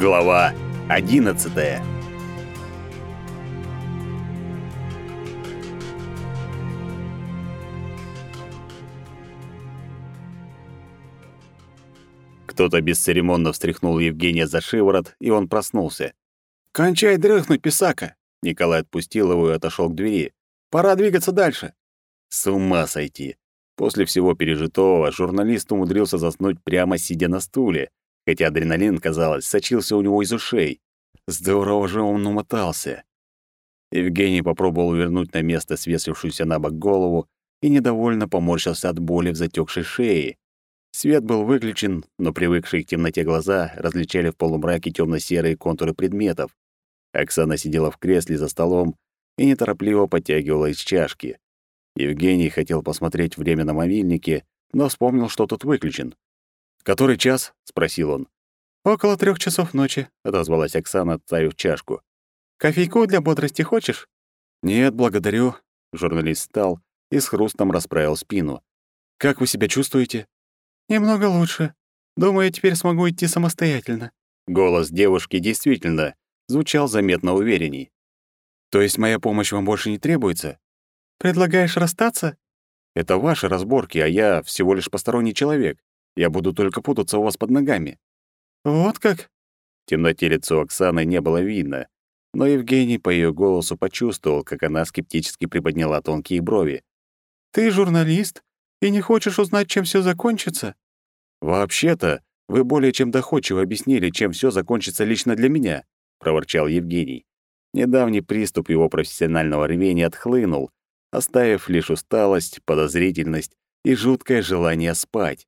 Глава 11. Кто-то бесцеремонно встряхнул Евгения за шиворот, и он проснулся. «Кончай дрыхнуть, писака!» Николай отпустил его и отошел к двери. «Пора двигаться дальше!» С ума сойти! После всего пережитого журналист умудрился заснуть прямо сидя на стуле, хотя адреналин, казалось, сочился у него из ушей. Здорово же он умотался. Евгений попробовал вернуть на место свесившуюся на бок голову и недовольно поморщился от боли в затекшей шее. Свет был выключен, но привыкшие к темноте глаза различали в полумраке темно серые контуры предметов. Оксана сидела в кресле за столом и неторопливо подтягивала из чашки. Евгений хотел посмотреть время на мобильнике, но вспомнил, что тут выключен. «Который час?» — спросил он. «Около трех часов ночи», — отозвалась Оксана, отставив чашку. «Кофейку для бодрости хочешь?» «Нет, благодарю». Журналист встал и с хрустом расправил спину. «Как вы себя чувствуете?» «Немного лучше. Думаю, я теперь смогу идти самостоятельно». Голос девушки действительно звучал заметно уверенней. «То есть моя помощь вам больше не требуется?» «Предлагаешь расстаться?» «Это ваши разборки, а я всего лишь посторонний человек. Я буду только путаться у вас под ногами». «Вот как?» В темноте лицо Оксаны не было видно, но Евгений по ее голосу почувствовал, как она скептически приподняла тонкие брови. «Ты журналист и не хочешь узнать, чем все закончится?» «Вообще-то, вы более чем доходчиво объяснили, чем все закончится лично для меня», — проворчал Евгений. Недавний приступ его профессионального рвения отхлынул, оставив лишь усталость, подозрительность и жуткое желание спать.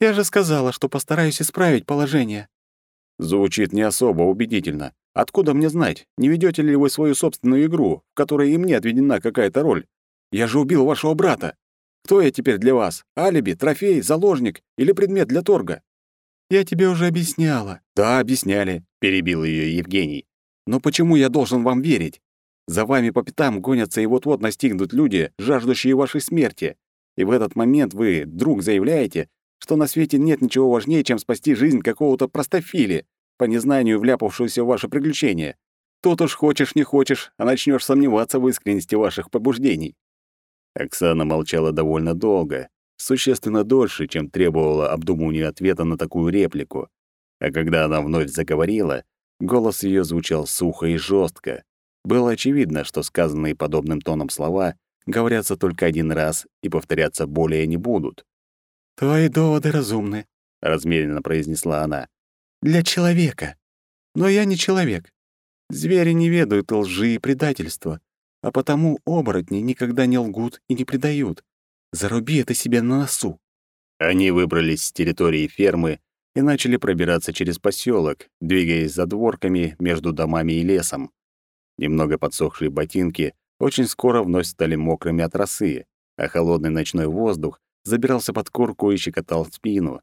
Я же сказала, что постараюсь исправить положение. Звучит не особо убедительно. Откуда мне знать, не ведете ли вы свою собственную игру, в которой и мне отведена какая-то роль? Я же убил вашего брата. Кто я теперь для вас? Алиби, трофей, заложник или предмет для торга? Я тебе уже объясняла. Да, объясняли, перебил ее Евгений. Но почему я должен вам верить? За вами по пятам гонятся и вот-вот настигнут люди, жаждущие вашей смерти. И в этот момент вы, друг, заявляете, что на свете нет ничего важнее, чем спасти жизнь какого-то простофили, по незнанию вляпавшегося в ваше приключение. Тут уж хочешь не хочешь, а начнешь сомневаться в искренности ваших побуждений». Оксана молчала довольно долго, существенно дольше, чем требовала обдумывания ответа на такую реплику. А когда она вновь заговорила, голос ее звучал сухо и жестко. Было очевидно, что сказанные подобным тоном слова говорятся только один раз и повторяться более не будут. «Твои доводы разумны», — размеренно произнесла она. «Для человека. Но я не человек. Звери не ведают лжи и предательства, а потому оборотни никогда не лгут и не предают. Заруби это себе на носу». Они выбрались с территории фермы и начали пробираться через поселок, двигаясь за дворками между домами и лесом. Немного подсохшие ботинки очень скоро вновь стали мокрыми от росы, а холодный ночной воздух забирался под курку и щекотал спину.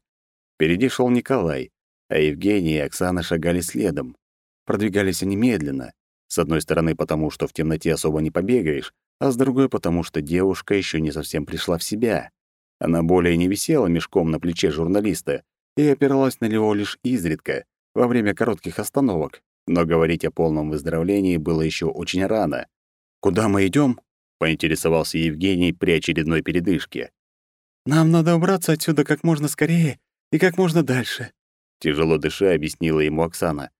Впереди шел Николай, а Евгений и Оксана шагали следом. Продвигались они медленно. С одной стороны, потому что в темноте особо не побегаешь, а с другой, потому что девушка еще не совсем пришла в себя. Она более не висела мешком на плече журналиста и опиралась на него лишь изредка, во время коротких остановок. Но говорить о полном выздоровлении было еще очень рано. «Куда мы идем? поинтересовался Евгений при очередной передышке. Нам надо убраться отсюда как можно скорее и как можно дальше», — тяжело дыша объяснила ему Оксана.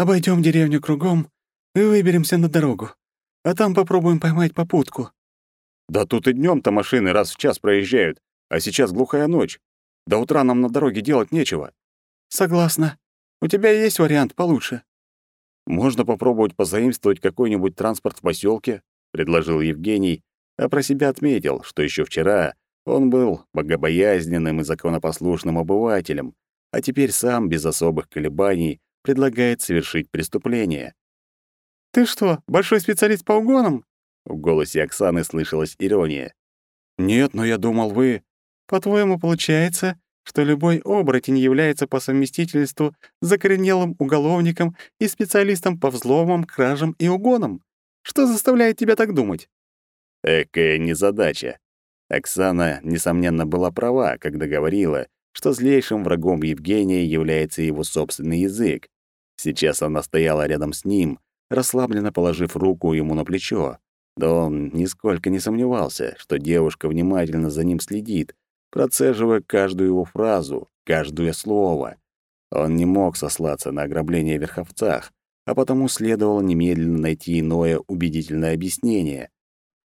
Обойдем деревню кругом и выберемся на дорогу, а там попробуем поймать попутку». «Да тут и днем то машины раз в час проезжают, а сейчас глухая ночь. До утра нам на дороге делать нечего». «Согласна. У тебя есть вариант получше?» «Можно попробовать позаимствовать какой-нибудь транспорт в поселке, предложил Евгений, а про себя отметил, что еще вчера он был богобоязненным и законопослушным обывателем, а теперь сам, без особых колебаний, предлагает совершить преступление. «Ты что, большой специалист по угонам?» В голосе Оксаны слышалась ирония. «Нет, но я думал, вы...» «По-твоему, получается, что любой оборотень является по совместительству закоренелым уголовником и специалистом по взломам, кражам и угонам? Что заставляет тебя так думать?» Экая незадача. Оксана, несомненно, была права, когда говорила, что злейшим врагом Евгения является его собственный язык. Сейчас она стояла рядом с ним, расслабленно положив руку ему на плечо. Да он нисколько не сомневался, что девушка внимательно за ним следит, процеживая каждую его фразу, каждое слово. Он не мог сослаться на ограбление в Верховцах, а потому следовало немедленно найти иное убедительное объяснение.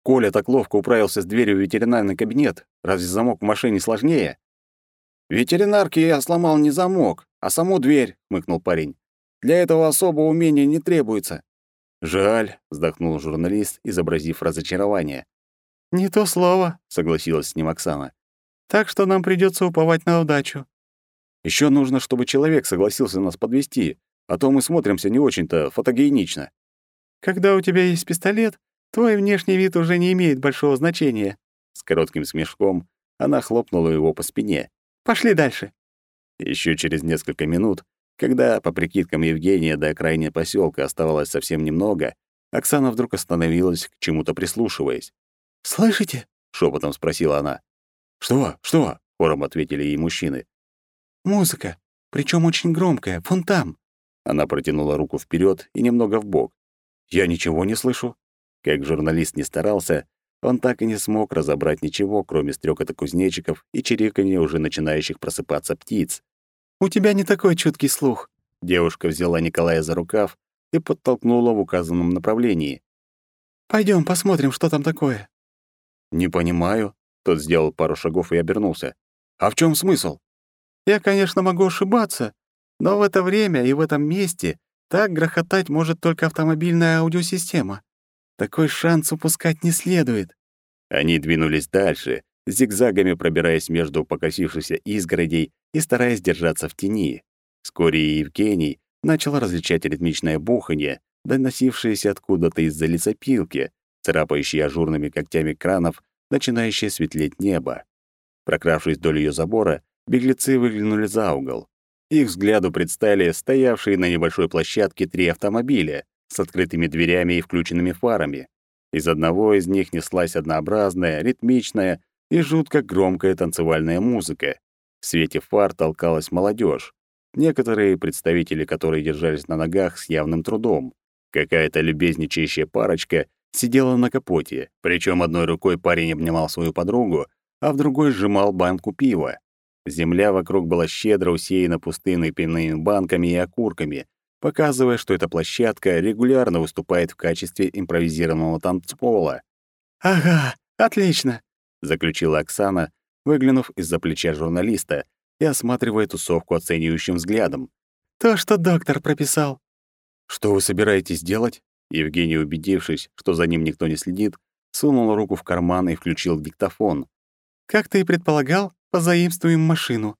Коля так ловко управился с дверью в ветеринарный кабинет. Разве замок в машине сложнее? «Ветеринарке я сломал не замок, а саму дверь», — хмыкнул парень. «Для этого особого умения не требуется». «Жаль», — вздохнул журналист, изобразив разочарование. «Не то слово», — согласилась с ним Оксана. «Так что нам придется уповать на удачу». Еще нужно, чтобы человек согласился нас подвести, а то мы смотримся не очень-то фотогенично». «Когда у тебя есть пистолет, твой внешний вид уже не имеет большого значения». С коротким смешком она хлопнула его по спине. «Пошли дальше». Еще через несколько минут, когда, по прикидкам Евгения, до окраины поселка оставалось совсем немного, Оксана вдруг остановилась, к чему-то прислушиваясь. «Слышите?» — шепотом спросила она. «Что? Что?» — хором ответили ей мужчины. «Музыка, причем очень громкая, вон там». Она протянула руку вперед и немного вбок. «Я ничего не слышу». Как журналист не старался, он так и не смог разобрать ничего, кроме стрекота кузнечиков и чириканья уже начинающих просыпаться птиц. «У тебя не такой чуткий слух». Девушка взяла Николая за рукав и подтолкнула в указанном направлении. Пойдем, посмотрим, что там такое». «Не понимаю». Тот сделал пару шагов и обернулся. «А в чем смысл?» «Я, конечно, могу ошибаться, но в это время и в этом месте так грохотать может только автомобильная аудиосистема. Такой шанс упускать не следует». Они двинулись дальше, зигзагами пробираясь между покосившихся изгородей и стараясь держаться в тени. Вскоре и Евгений начал различать ритмичное буханье, доносившееся откуда-то из-за лесопилки, царапающие ажурными когтями кранов, начинающее светлеть небо. Прокравшись вдоль ее забора, беглецы выглянули за угол. Их взгляду предстали стоявшие на небольшой площадке три автомобиля с открытыми дверями и включенными фарами. Из одного из них неслась однообразная, ритмичная и жутко громкая танцевальная музыка. В свете фар толкалась молодежь, некоторые представители которой держались на ногах с явным трудом. Какая-то любезничающая парочка сидела на капоте, причем одной рукой парень обнимал свою подругу, а в другой сжимал банку пива. Земля вокруг была щедро усеяна пустыми пивными банками и окурками, показывая, что эта площадка регулярно выступает в качестве импровизированного танцпола. «Ага, отлично», — заключила Оксана, выглянув из-за плеча журналиста и осматривая тусовку оценивающим взглядом. «То, что доктор прописал». «Что вы собираетесь делать?» Евгений, убедившись, что за ним никто не следит, сунул руку в карман и включил диктофон. «Как ты и предполагал, позаимствуем машину».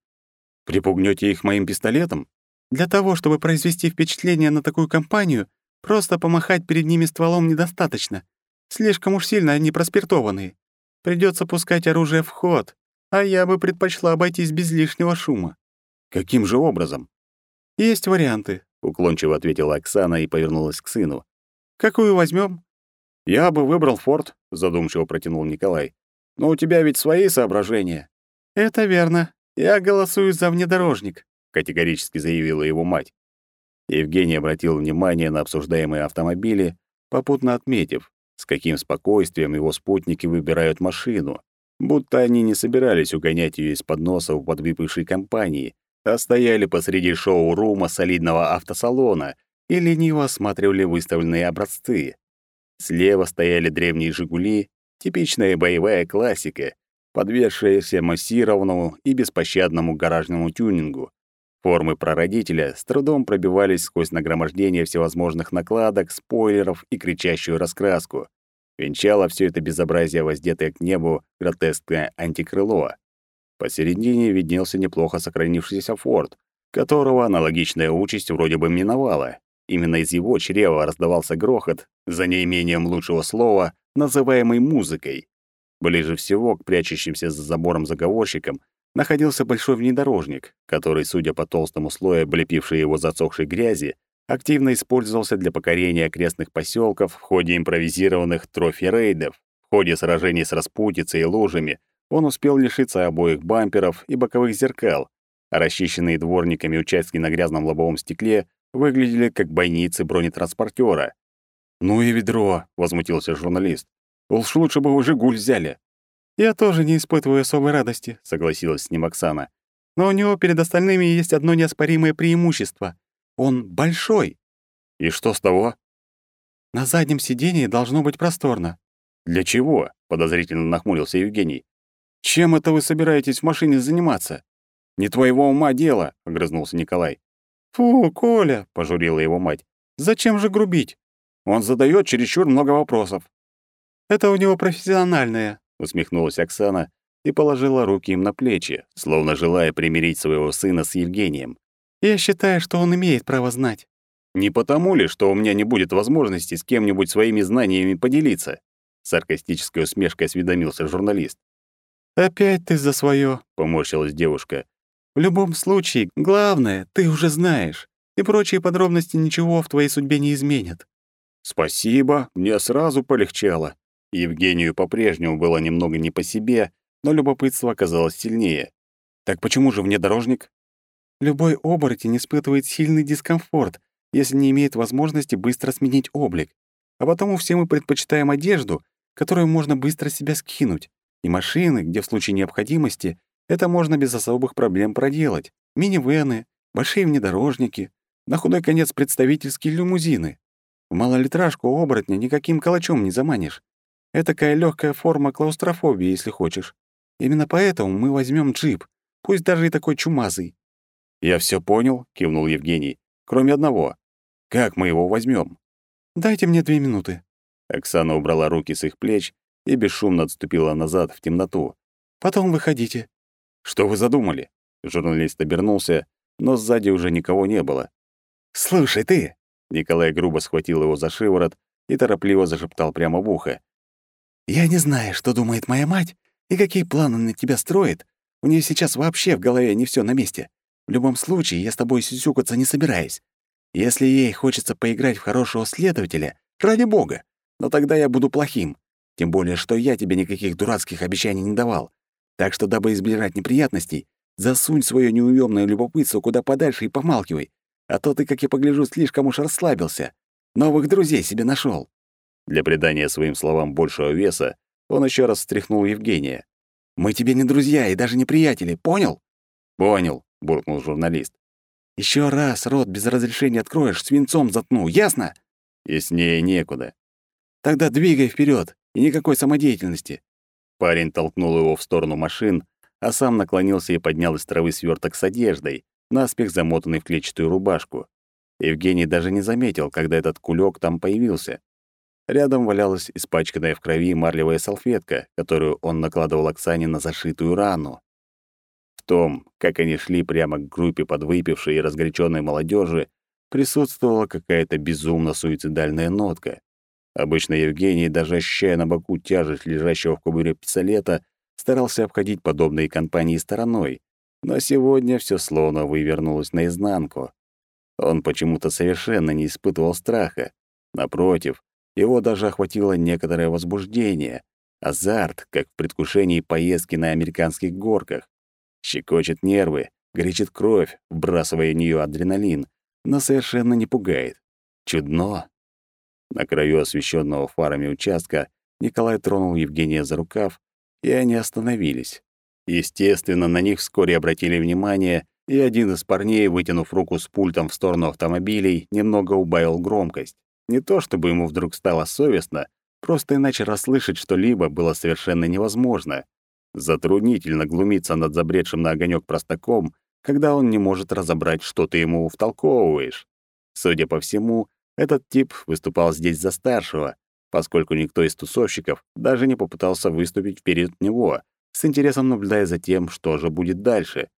«Припугнёте их моим пистолетом?» «Для того, чтобы произвести впечатление на такую компанию, просто помахать перед ними стволом недостаточно. Слишком уж сильно они проспиртованные. Придётся пускать оружие в ход, а я бы предпочла обойтись без лишнего шума». «Каким же образом?» «Есть варианты», — уклончиво ответила Оксана и повернулась к сыну. «Какую возьмём?» «Я бы выбрал форт», — задумчиво протянул Николай. «Но у тебя ведь свои соображения». «Это верно. Я голосую за внедорожник», — категорически заявила его мать. Евгений обратил внимание на обсуждаемые автомобили, попутно отметив, с каким спокойствием его спутники выбирают машину, будто они не собирались угонять ее из-под носа у подвыпившей компании, а стояли посреди шоу-рума солидного автосалона и лениво осматривали выставленные образцы. Слева стояли древние «Жигули», типичная боевая классика, подвергшаяся массированному и беспощадному гаражному тюнингу. Формы прародителя с трудом пробивались сквозь нагромождение всевозможных накладок, спойлеров и кричащую раскраску. Венчало все это безобразие, воздетое к небу гротескное антикрыло. Посередине виднелся неплохо сохранившийся форт, которого аналогичная участь вроде бы миновала. Именно из его чрева раздавался грохот, за неимением лучшего слова, называемый музыкой. Ближе всего к прячущимся за забором заговорщикам находился большой внедорожник, который, судя по толстому слою облепившей его зацохшей грязи, активно использовался для покорения окрестных поселков в ходе импровизированных трофи-рейдов. В ходе сражений с распутицей и лужами он успел лишиться обоих бамперов и боковых зеркал, а расчищенные дворниками участки на грязном лобовом стекле выглядели как бойницы бронетранспортера. «Ну и ведро», — возмутился журналист. «Уж лучше бы вы «Жигуль» взяли». «Я тоже не испытываю особой радости», — согласилась с ним Оксана. «Но у него перед остальными есть одно неоспоримое преимущество. Он большой». «И что с того?» «На заднем сидении должно быть просторно». «Для чего?» — подозрительно нахмурился Евгений. «Чем это вы собираетесь в машине заниматься?» «Не твоего ума дело», — огрызнулся Николай. «Фу, Коля», — пожурила его мать. «Зачем же грубить?» «Он задает чересчур много вопросов». «Это у него профессиональное», — усмехнулась Оксана и положила руки им на плечи, словно желая примирить своего сына с Евгением. «Я считаю, что он имеет право знать». «Не потому ли, что у меня не будет возможности с кем-нибудь своими знаниями поделиться?» Саркастической усмешкой осведомился журналист. «Опять ты за свое, поморщилась девушка. В любом случае, главное, ты уже знаешь, и прочие подробности ничего в твоей судьбе не изменят. Спасибо, мне сразу полегчало. Евгению по-прежнему было немного не по себе, но любопытство оказалось сильнее. Так почему же внедорожник? Любой оборотень испытывает сильный дискомфорт, если не имеет возможности быстро сменить облик. А потому все мы предпочитаем одежду, которую можно быстро себя скинуть, и машины, где в случае необходимости это можно без особых проблем проделать. Минивены, большие внедорожники, на худой конец представительские лимузины. В малолитражку оборотня никаким калачом не заманишь. Это такая легкая форма клаустрофобии, если хочешь. Именно поэтому мы возьмем джип, пусть даже и такой чумазый. «Я все понял», — кивнул Евгений. «Кроме одного. Как мы его возьмем? «Дайте мне две минуты». Оксана убрала руки с их плеч и бесшумно отступила назад в темноту. «Потом выходите. «Что вы задумали?» Журналист обернулся, но сзади уже никого не было. «Слушай, ты!» Николай грубо схватил его за шиворот и торопливо зашептал прямо в ухо. «Я не знаю, что думает моя мать и какие планы на тебя строит. У нее сейчас вообще в голове не все на месте. В любом случае, я с тобой сюсюкаться не собираюсь. Если ей хочется поиграть в хорошего следователя, ради бога, но тогда я буду плохим. Тем более, что я тебе никаких дурацких обещаний не давал. Так что, дабы избежать неприятностей, засунь свое неуемное любопытство куда подальше и помалкивай. А то ты, как я погляжу, слишком уж расслабился. Новых друзей себе нашел. Для придания своим словам большего веса он еще раз встряхнул Евгения. «Мы тебе не друзья и даже не приятели, понял?» «Понял», — буркнул журналист. Еще раз рот без разрешения откроешь, свинцом затну, ясно?» «Яснее некуда». «Тогда двигай вперед и никакой самодеятельности. Парень толкнул его в сторону машин, а сам наклонился и поднял из травы сверток с одеждой, наспех замотанный в клетчатую рубашку. Евгений даже не заметил, когда этот кулек там появился. Рядом валялась испачканная в крови марлевая салфетка, которую он накладывал Оксане на зашитую рану. В том, как они шли прямо к группе подвыпившей и разгоряченной молодежи, присутствовала какая-то безумно суицидальная нотка. Обычно Евгений, даже ощущая на боку тяжесть лежащего в кобуре пистолета, старался обходить подобные компании стороной. Но сегодня все словно вывернулось наизнанку. Он почему-то совершенно не испытывал страха. Напротив, его даже охватило некоторое возбуждение, азарт, как в предвкушении поездки на американских горках. Щекочет нервы, горячит кровь, вбрасывая в нее адреналин, но совершенно не пугает. Чудно, на краю освещенного фарами участка Николай тронул Евгения за рукав, и они остановились. Естественно, на них вскоре обратили внимание, и один из парней, вытянув руку с пультом в сторону автомобилей, немного убавил громкость. Не то чтобы ему вдруг стало совестно, просто иначе расслышать что-либо было совершенно невозможно. Затруднительно глумиться над забредшим на огонек простаком, когда он не может разобрать, что ты ему втолковываешь. Судя по всему, этот тип выступал здесь за старшего, поскольку никто из тусовщиков даже не попытался выступить вперед него, с интересом наблюдая за тем, что же будет дальше.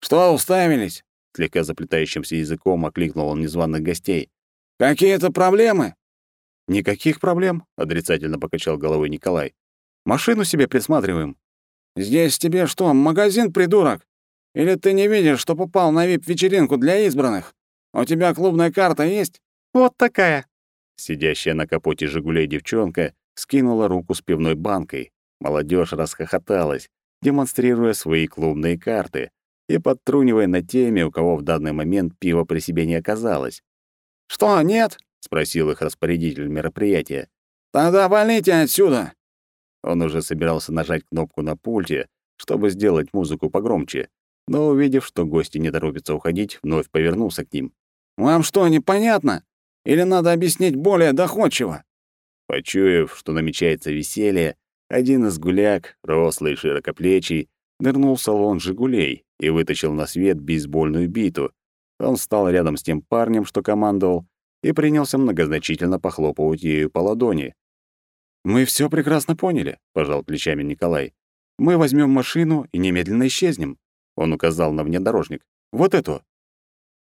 «Что уставились?» — слегка заплетающимся языком окликнул он незваных гостей. «Какие-то проблемы?» «Никаких проблем», — отрицательно покачал головой Николай. «Машину себе присматриваем». «Здесь тебе что, магазин, придурок? Или ты не видишь, что попал на вип-вечеринку для избранных? У тебя клубная карта есть?» «Вот такая». Сидящая на капоте «Жигулей» девчонка скинула руку с пивной банкой. Молодежь расхохоталась, демонстрируя свои клубные карты, и подтрунивая над теми, у кого в данный момент пива при себе не оказалось. «Что, нет?» — спросил их распорядитель мероприятия. «Тогда валите отсюда!» Он уже собирался нажать кнопку на пульте, чтобы сделать музыку погромче, но, увидев, что гости не торопятся уходить, вновь повернулся к ним. «Вам что, непонятно? Или надо объяснить более доходчиво?» Почуяв, что намечается веселье, один из гуляк, рослый широкоплечий, нырнул в салон «Жигулей» и вытащил на свет бейсбольную биту. Он встал рядом с тем парнем, что командовал, и принялся многозначительно похлопывать ею по ладони. «Мы все прекрасно поняли», — пожал плечами Николай. «Мы возьмем машину и немедленно исчезнем», — он указал на внедорожник. «Вот эту».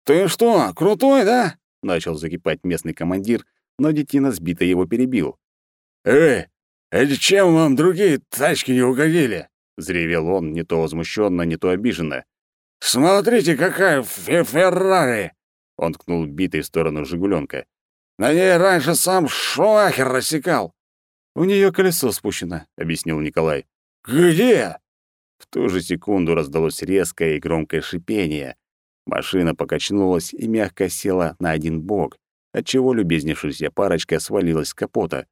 «Ты что, крутой, да?» — начал закипать местный командир, но детина сбито его перебил. «Эй, это чем вам другие тачки не угодили?» — взревел он, не то возмущенно, не то обиженно. «Смотрите, какая Феррари!» Он ткнул битой в сторону «Жигуленка». «На ней раньше сам Шуахер рассекал. «У нее колесо спущено», — объяснил Николай. «Где?» В ту же секунду раздалось резкое и громкое шипение. Машина покачнулась и мягко села на один бок, отчего любезнейшаяся парочка свалилась с капота.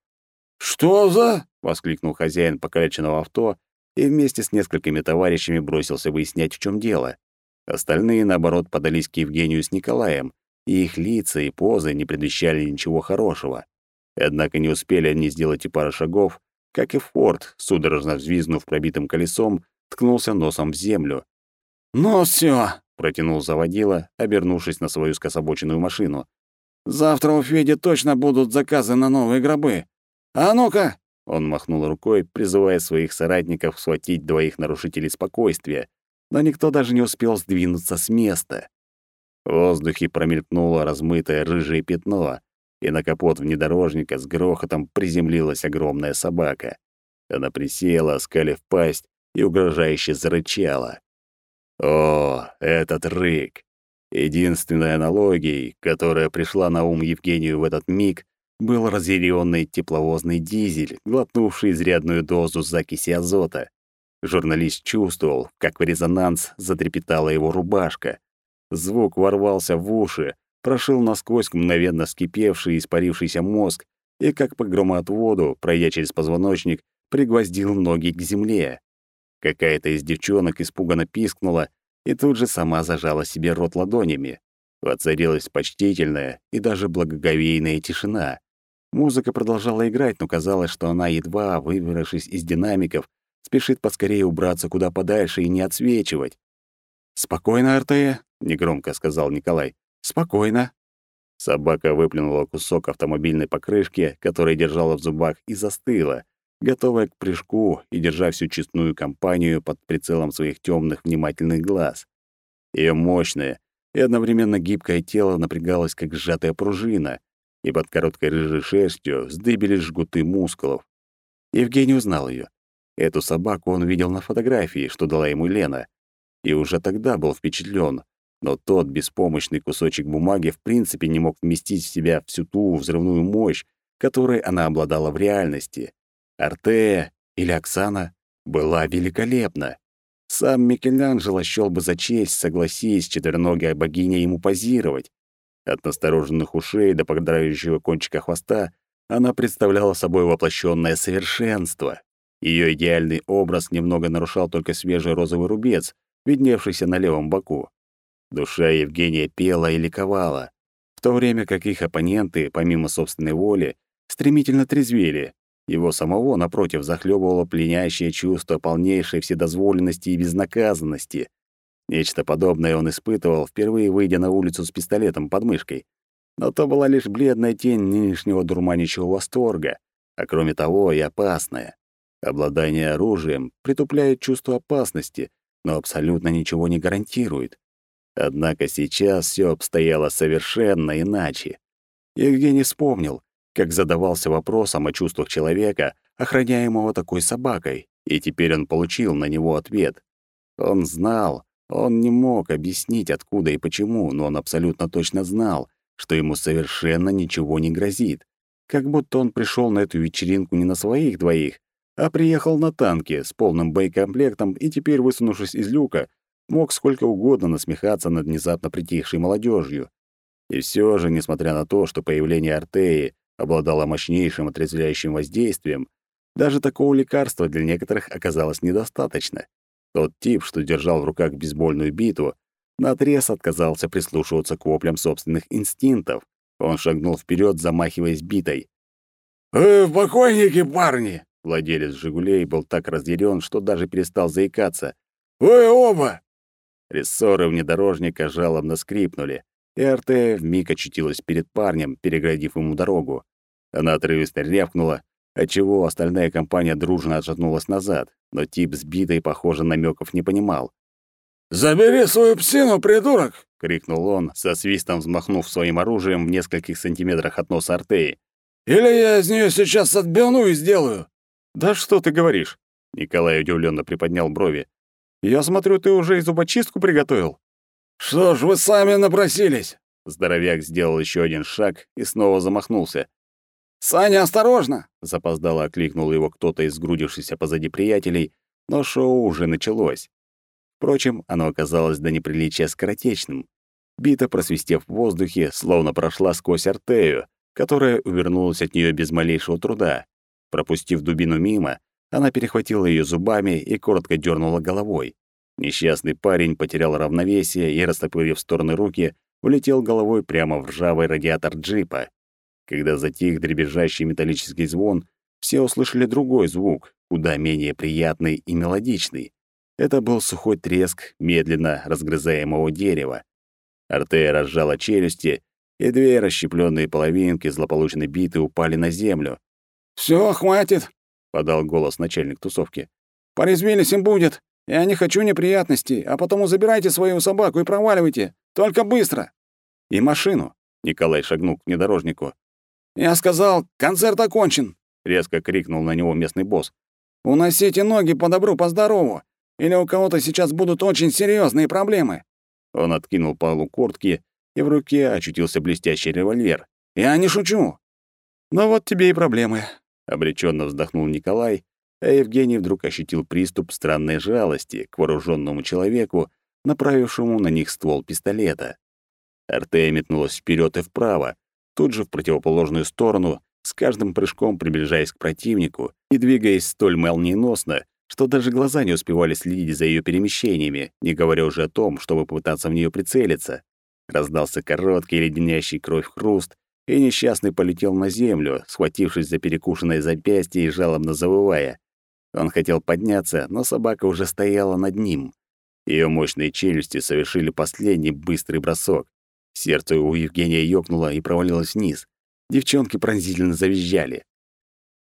«Что за...» — воскликнул хозяин покалеченного авто и вместе с несколькими товарищами бросился выяснять, в чем дело. Остальные, наоборот, подались к Евгению с Николаем, и их лица и позы не предвещали ничего хорошего. Однако не успели они сделать и пары шагов, как и Форд, судорожно взвизгнув пробитым колесом, ткнулся носом в землю. «Ну все, протянул заводила, обернувшись на свою скособоченную машину. «Завтра у Феди точно будут заказы на новые гробы. А ну-ка!» Он махнул рукой, призывая своих соратников схватить двоих нарушителей спокойствия, но никто даже не успел сдвинуться с места. В воздухе промелькнуло размытое рыжее пятно, и на капот внедорожника с грохотом приземлилась огромная собака. Она присела, скалив пасть, и угрожающе зарычала. О, этот рык! Единственной аналогией, которая пришла на ум Евгению в этот миг, был разъяренный тепловозный дизель, глотнувший изрядную дозу закиси азота. Журналист чувствовал, как в резонанс затрепетала его рубашка. Звук ворвался в уши, прошил насквозь мгновенно вскипевший и испарившийся мозг и, как по громоотводу, пройдя через позвоночник, пригвоздил ноги к земле. Какая-то из девчонок испуганно пискнула и тут же сама зажала себе рот ладонями. Воцарилась почтительная и даже благоговейная тишина. Музыка продолжала играть, но казалось, что она, едва выбравшись из динамиков, спешит поскорее убраться куда подальше и не отсвечивать. «Спокойно, Артея», — негромко сказал Николай. Спокойно. Собака выплюнула кусок автомобильной покрышки, который держала в зубах, и застыла, готовая к прыжку и держа всю честную компанию под прицелом своих темных внимательных глаз. Ее мощное и одновременно гибкое тело напрягалось, как сжатая пружина, и под короткой рыжей шерстью вздыбились жгуты мускулов. Евгений узнал ее. Эту собаку он видел на фотографии, что дала ему Лена, и уже тогда был впечатлен, но тот беспомощный кусочек бумаги в принципе не мог вместить в себя всю ту взрывную мощь, которой она обладала в реальности. Артея или Оксана была великолепна. Сам Микеланджело счёл бы за честь, согласись четвероногая богиня ему позировать. От настороженных ушей до пограющего кончика хвоста она представляла собой воплощенное совершенство. Ее идеальный образ немного нарушал только свежий розовый рубец, видневшийся на левом боку. Душа Евгения пела и ликовала, в то время как их оппоненты, помимо собственной воли, стремительно трезвели. Его самого, напротив, захлебывало пленящее чувство полнейшей вседозволенности и безнаказанности. Нечто подобное он испытывал, впервые выйдя на улицу с пистолетом под мышкой. Но то была лишь бледная тень нынешнего дурманящего восторга, а кроме того и опасная. Обладание оружием притупляет чувство опасности, но абсолютно ничего не гарантирует. Однако сейчас все обстояло совершенно иначе. Евгений вспомнил, как задавался вопросом о чувствах человека, охраняемого такой собакой, и теперь он получил на него ответ. Он знал, он не мог объяснить, откуда и почему, но он абсолютно точно знал, что ему совершенно ничего не грозит. Как будто он пришел на эту вечеринку не на своих двоих, а приехал на танке с полным боекомплектом и теперь, высунувшись из люка, мог сколько угодно насмехаться над внезапно притихшей молодежью. И все же, несмотря на то, что появление Артеи обладало мощнейшим отрезвляющим воздействием, даже такого лекарства для некоторых оказалось недостаточно. Тот тип, что держал в руках бейсбольную биту, наотрез отказался прислушиваться к воплям собственных инстинктов. Он шагнул вперед, замахиваясь битой. «Вы в парни!» Владелец «Жигулей» был так разъярен, что даже перестал заикаться. «Вы оба!» Рессоры внедорожника жалобно скрипнули, и Артея вмиг очутилась перед парнем, переградив ему дорогу. Она отрывисто рявкнула, отчего остальная компания дружно отшатнулась назад, но тип сбитый, похоже, намеков не понимал. «Забери свою псину, придурок!» — крикнул он, со свистом взмахнув своим оружием в нескольких сантиметрах от носа Артеи. «Или я из нее сейчас отберну и сделаю!» «Да что ты говоришь?» — Николай удивленно приподнял брови. «Я смотрю, ты уже и зубочистку приготовил». «Что ж, вы сами напросились!» Здоровяк сделал еще один шаг и снова замахнулся. «Саня, осторожно!» — запоздало окликнул его кто-то из сгрудившихся позади приятелей, но шоу уже началось. Впрочем, оно оказалось до неприличия скоротечным. Бита, просвистев в воздухе, словно прошла сквозь артею, которая увернулась от нее без малейшего труда. Пропустив дубину мимо, она перехватила ее зубами и коротко дернула головой. Несчастный парень потерял равновесие и, растопырив в стороны руки, улетел головой прямо в ржавый радиатор джипа. Когда затих дребезжащий металлический звон, все услышали другой звук, куда менее приятный и мелодичный. Это был сухой треск медленно разгрызаемого дерева. Артея разжала челюсти, и две расщепленные половинки злополучной биты упали на землю. Все, хватит!» — подал голос начальник тусовки. «Порезвились им будет. Я не хочу неприятностей, а потому забирайте свою собаку и проваливайте. Только быстро!» «И машину!» — Николай шагнул к внедорожнику. «Я сказал, концерт окончен!» — резко крикнул на него местный босс. «Уносите ноги по добру, по здорову, или у кого-то сейчас будут очень серьезные проблемы!» Он откинул полу куртки, и в руке очутился блестящий револьвер. «Я не шучу!» «Ну вот тебе и проблемы», — обреченно вздохнул Николай, а Евгений вдруг ощутил приступ странной жалости к вооруженному человеку, направившему на них ствол пистолета. Артея метнулась вперед и вправо, тут же в противоположную сторону, с каждым прыжком приближаясь к противнику и двигаясь столь молниеносно, что даже глаза не успевали следить за ее перемещениями, не говоря уже о том, чтобы попытаться в нее прицелиться. Раздался короткий леденящий кровь хруст, и несчастный полетел на землю, схватившись за перекушенное запястье и жалобно завывая. Он хотел подняться, но собака уже стояла над ним. Ее мощные челюсти совершили последний быстрый бросок. Сердце у Евгения ёкнуло и провалилось вниз. Девчонки пронзительно завизжали.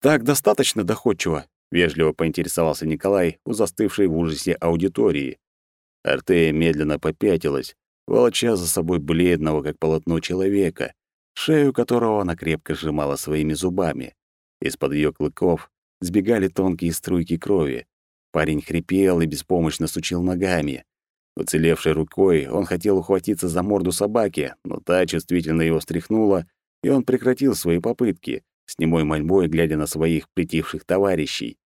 «Так достаточно доходчиво?» — вежливо поинтересовался Николай у застывшей в ужасе аудитории. Артея медленно попятилась, волоча за собой бледного, как полотно человека, шею которого она крепко сжимала своими зубами. Из-под ее клыков сбегали тонкие струйки крови. Парень хрипел и беспомощно сучил ногами. Уцелевшей рукой он хотел ухватиться за морду собаки, но та чувствительно его стряхнула, и он прекратил свои попытки, с немой мольбой глядя на своих притихших товарищей.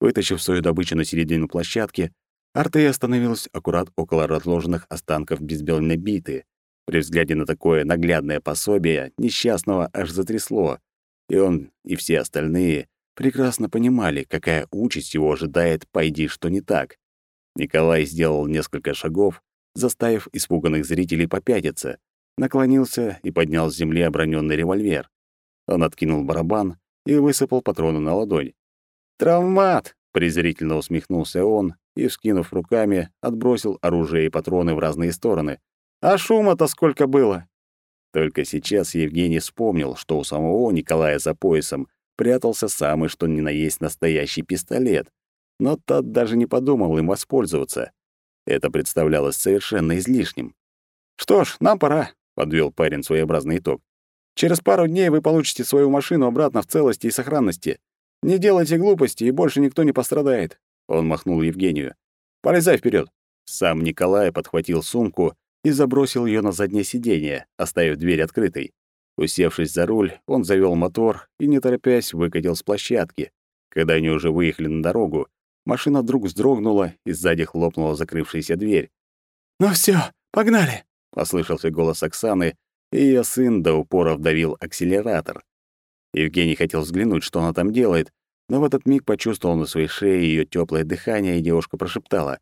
Вытащив свою добычу на середину площадки, Артея остановилась аккурат около разложенных останков безбелной биты. При взгляде на такое наглядное пособие несчастного аж затрясло, и он, и все остальные прекрасно понимали, какая участь его ожидает, пойди что не так. Николай сделал несколько шагов, заставив испуганных зрителей попятиться, наклонился и поднял с земли оброненный револьвер. Он откинул барабан и высыпал патроны на ладонь. «Травмат!» — презрительно усмехнулся он и, вскинув руками, отбросил оружие и патроны в разные стороны. «А шума-то сколько было!» Только сейчас Евгений вспомнил, что у самого Николая за поясом прятался самый что ни на есть настоящий пистолет, но тот даже не подумал им воспользоваться. Это представлялось совершенно излишним. «Что ж, нам пора», — подвел парень своеобразный итог. «Через пару дней вы получите свою машину обратно в целости и сохранности. Не делайте глупости, и больше никто не пострадает. Он махнул Евгению. «Полезай вперед. Сам Николай подхватил сумку и забросил ее на заднее сиденье, оставив дверь открытой. Усевшись за руль, он завел мотор и, не торопясь, выкатил с площадки. Когда они уже выехали на дорогу, машина вдруг вздрогнула, и сзади хлопнула закрывшаяся дверь. «Ну все, погнали!» — послышался голос Оксаны, и ее сын до упора вдавил акселератор. Евгений хотел взглянуть, что она там делает, но в этот миг почувствовал на своей шее ее теплое дыхание, и девушка прошептала.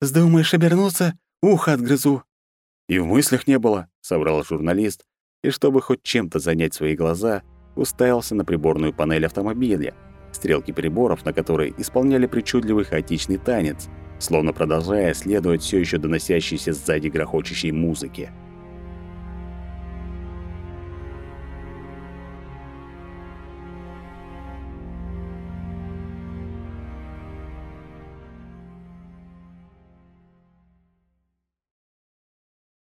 «Сдумаешь обернуться? Ухо отгрызу!» «И в мыслях не было», — соврал журналист, и чтобы хоть чем-то занять свои глаза, уставился на приборную панель автомобиля, стрелки приборов, на которой исполняли причудливый хаотичный танец, словно продолжая следовать все еще доносящейся сзади грохочущей музыке.